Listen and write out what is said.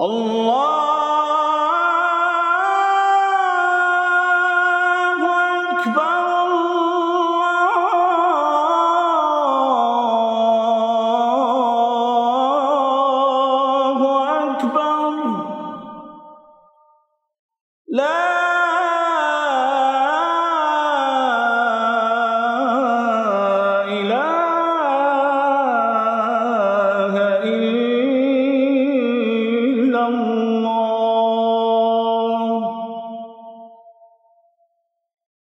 الله